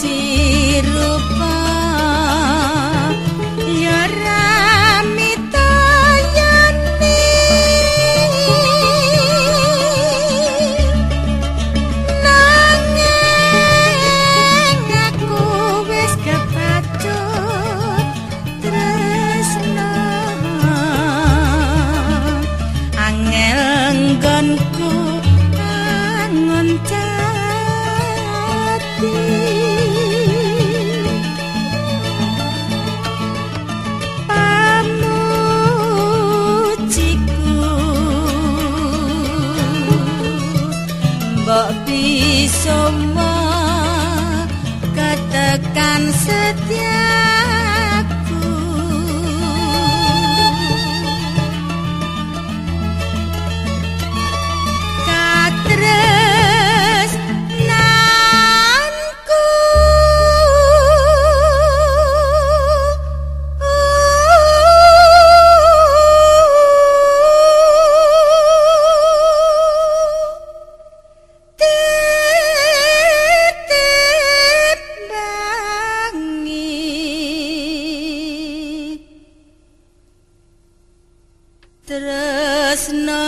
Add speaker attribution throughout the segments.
Speaker 1: sirupa bisa ketekan setiaku No.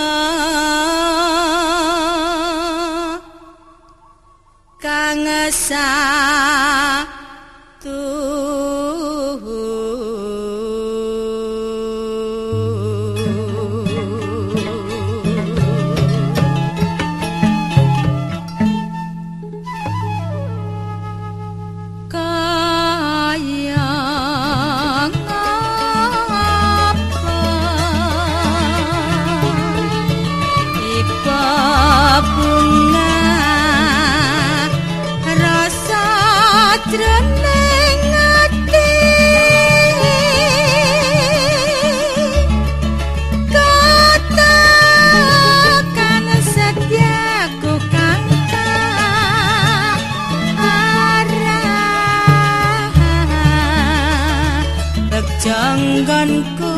Speaker 1: buku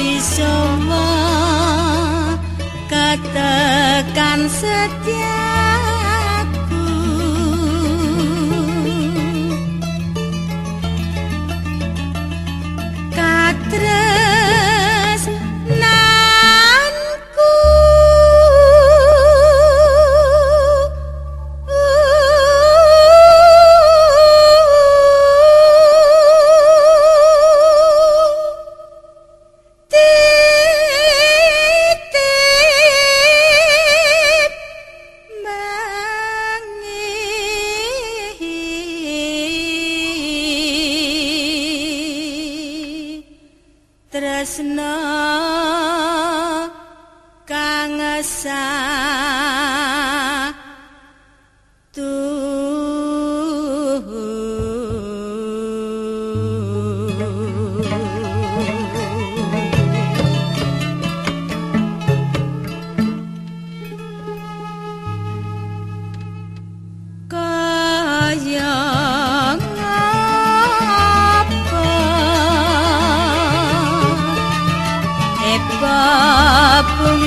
Speaker 1: bisa katakan setiaku bangsa Apa?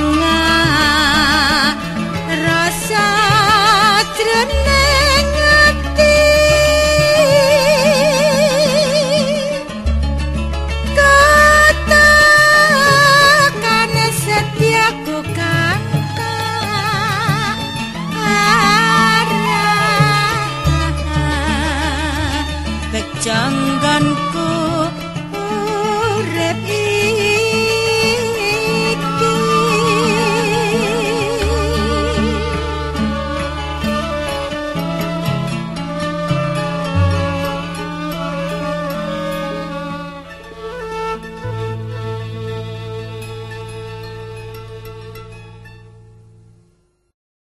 Speaker 1: jangganku